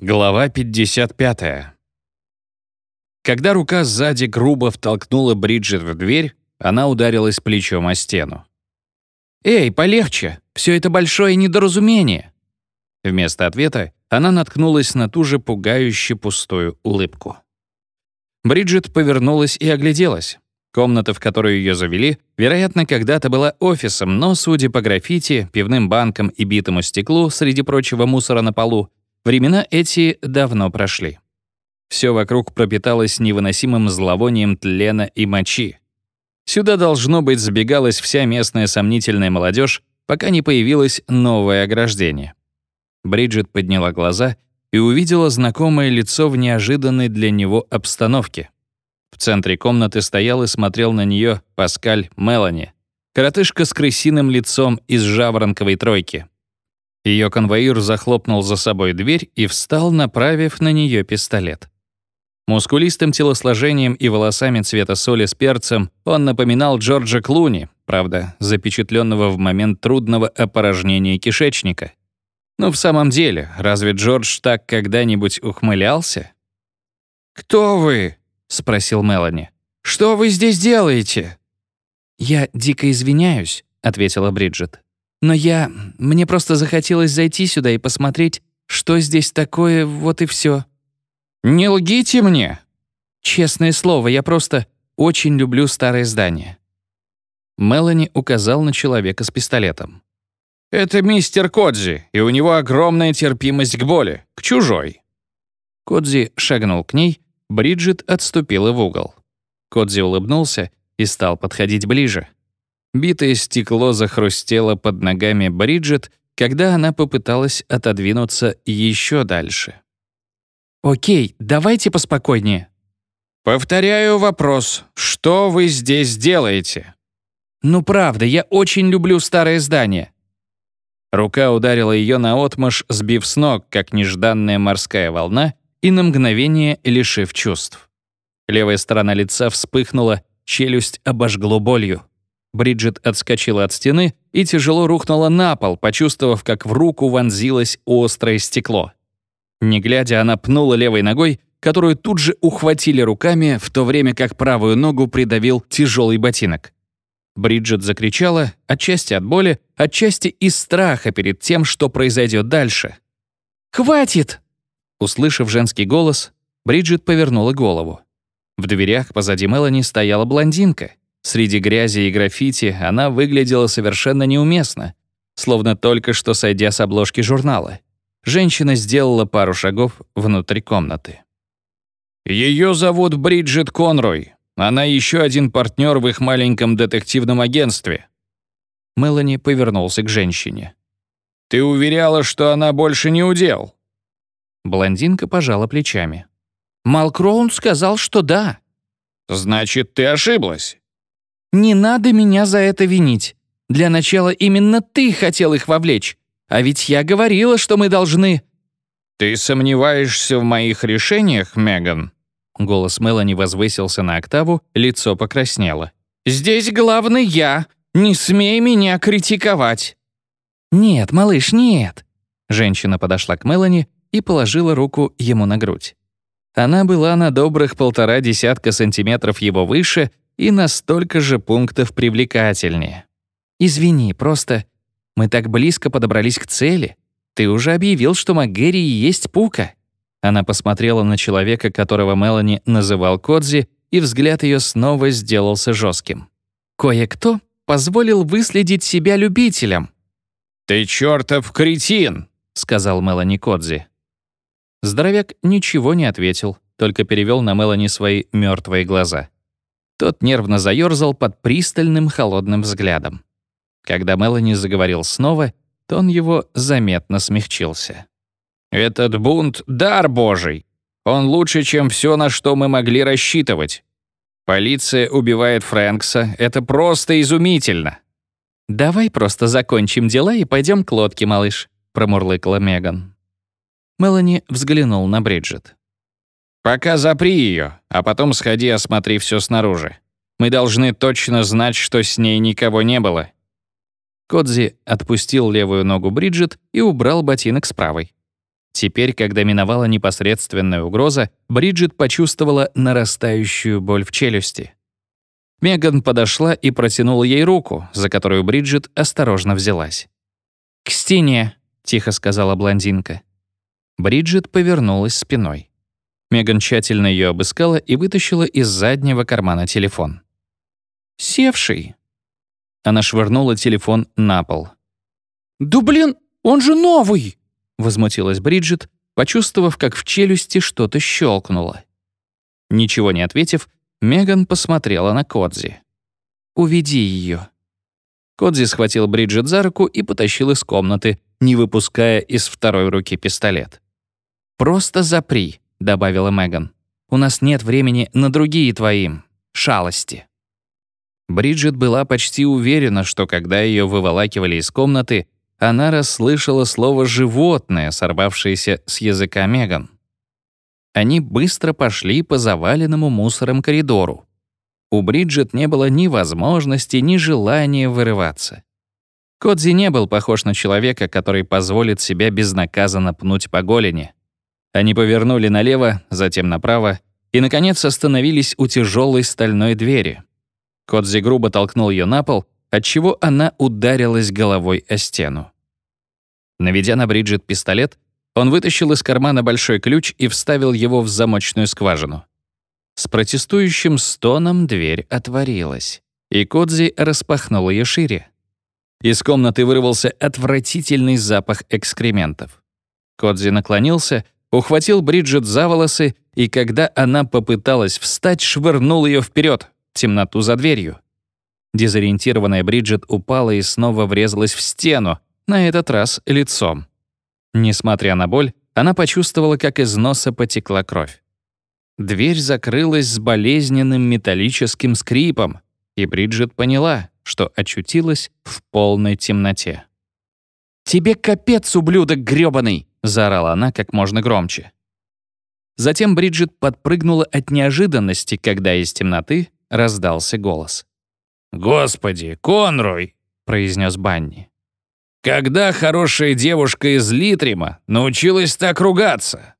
Глава 55. Когда рука сзади грубо втолкнула Бриджит в дверь, она ударилась плечом о стену. «Эй, полегче! Все это большое недоразумение!» Вместо ответа она наткнулась на ту же пугающе пустую улыбку. Бриджит повернулась и огляделась. Комната, в которую ее завели, вероятно, когда-то была офисом, но, судя по граффити, пивным банкам и битому стеклу среди прочего мусора на полу, Времена эти давно прошли. Все вокруг пропиталось невыносимым зловонием тлена и мочи. Сюда, должно быть, забегалась вся местная сомнительная молодежь, пока не появилось новое ограждение. Бриджит подняла глаза и увидела знакомое лицо в неожиданной для него обстановке. В центре комнаты стоял и смотрел на нее Паскаль Мелани, коротышка с крысиным лицом из жаворонковой тройки. Ее конвоир захлопнул за собой дверь и встал, направив на нее пистолет. Мускулистым телосложением и волосами цвета соли с перцем он напоминал Джорджа Клуни, правда, запечатленного в момент трудного опорожнения кишечника. Но в самом деле, разве Джордж так когда-нибудь ухмылялся? «Кто вы?» — спросил Мелани. «Что вы здесь делаете?» «Я дико извиняюсь», — ответила Бриджит. Но я... Мне просто захотелось зайти сюда и посмотреть, что здесь такое, вот и все. «Не лгите мне!» «Честное слово, я просто очень люблю старое здание». Мелани указал на человека с пистолетом. «Это мистер Кодзи, и у него огромная терпимость к боли, к чужой». Кодзи шагнул к ней, Бриджит отступила в угол. Кодзи улыбнулся и стал подходить ближе. Битое стекло захрустело под ногами Бриджит, когда она попыталась отодвинуться еще дальше. «Окей, давайте поспокойнее». «Повторяю вопрос. Что вы здесь делаете?» «Ну правда, я очень люблю старое здание». Рука ударила ее наотмашь, сбив с ног, как нежданная морская волна, и на мгновение лишив чувств. Левая сторона лица вспыхнула, челюсть обожгло болью. Бриджит отскочила от стены и тяжело рухнула на пол, почувствовав, как в руку вонзилось острое стекло. Не глядя, она пнула левой ногой, которую тут же ухватили руками, в то время как правую ногу придавил тяжелый ботинок. Бриджит закричала, отчасти от боли, отчасти из страха перед тем, что произойдет дальше. «Хватит!» Услышав женский голос, Бриджит повернула голову. В дверях позади Мелани стояла блондинка — Среди грязи и граффити она выглядела совершенно неуместно, словно только что сойдя с обложки журнала. Женщина сделала пару шагов внутрь комнаты. Ее зовут Бриджит Конрой. Она еще один партнер в их маленьком детективном агентстве». Мелани повернулся к женщине. «Ты уверяла, что она больше не удел?» Блондинка пожала плечами. «Малкроун сказал, что да». «Значит, ты ошиблась. Не надо меня за это винить. Для начала именно ты хотел их вовлечь. А ведь я говорила, что мы должны...» «Ты сомневаешься в моих решениях, Меган?» Голос Мелани возвысился на октаву, лицо покраснело. «Здесь главный я. Не смей меня критиковать». «Нет, малыш, нет». Женщина подошла к Мелани и положила руку ему на грудь. Она была на добрых полтора десятка сантиметров его выше и на столько же пунктов привлекательнее. «Извини, просто мы так близко подобрались к цели. Ты уже объявил, что МакГерри и есть Пука». Она посмотрела на человека, которого Мелани называл Кодзи, и взгляд ее снова сделался жестким. «Кое-кто позволил выследить себя любителем». «Ты чертов кретин!» — сказал Мелани Кодзи. Здоровяк ничего не ответил, только перевел на Мелани свои мертвые глаза. Тот нервно заёрзал под пристальным холодным взглядом. Когда Мелани заговорил снова, тон его заметно смягчился. «Этот бунт — дар Божий. Он лучше, чем все, на что мы могли рассчитывать. Полиция убивает Фрэнкса. Это просто изумительно». «Давай просто закончим дела и пойдем к лодке, малыш», — промурлыкала Меган. Мелани взглянул на Бриджит. Пока запри ее, а потом сходи осмотри все снаружи. Мы должны точно знать, что с ней никого не было». Кодзи отпустил левую ногу Бриджит и убрал ботинок с правой. Теперь, когда миновала непосредственная угроза, Бриджит почувствовала нарастающую боль в челюсти. Меган подошла и протянула ей руку, за которую Бриджит осторожно взялась. «К стене», — тихо сказала блондинка. Бриджит повернулась спиной. Меган тщательно ее обыскала и вытащила из заднего кармана телефон. «Севший». Она швырнула телефон на пол. «Да блин, он же новый!» — возмутилась Бриджит, почувствовав, как в челюсти что-то щелкнуло. Ничего не ответив, Меган посмотрела на Кодзи. «Уведи ее. Кодзи схватил Бриджит за руку и потащил из комнаты, не выпуская из второй руки пистолет. «Просто запри», — добавила Меган. «У нас нет времени на другие твои шалости». Бриджит была почти уверена, что когда ее выволакивали из комнаты, она расслышала слово «животное», сорвавшееся с языка Меган. Они быстро пошли по заваленному мусором коридору. У Бриджит не было ни возможности, ни желания вырываться. Кодзи не был похож на человека, который позволит себя безнаказанно пнуть по голени. Они повернули налево, затем направо и, наконец, остановились у тяжелой стальной двери. Кодзи грубо толкнул ее на пол, отчего она ударилась головой о стену. Наведя на Бриджит пистолет, он вытащил из кармана большой ключ и вставил его в замочную скважину. С протестующим стоном дверь отворилась, и Кодзи распахнул ее шире. Из комнаты вырвался отвратительный запах экскрементов. Кодзи наклонился, ухватил Бриджит за волосы, и когда она попыталась встать, швырнул ее вперед, в темноту за дверью. Дезориентированная Бриджит упала и снова врезалась в стену, на этот раз лицом. Несмотря на боль, она почувствовала, как из носа потекла кровь. Дверь закрылась с болезненным металлическим скрипом, и Бриджит поняла, что очутилась в полной темноте. «Тебе капец, ублюдок грёбаный!» — заорала она как можно громче. Затем Бриджит подпрыгнула от неожиданности, когда из темноты раздался голос. «Господи, Конрой!» — произнес Банни. «Когда хорошая девушка из Литрима научилась так ругаться?»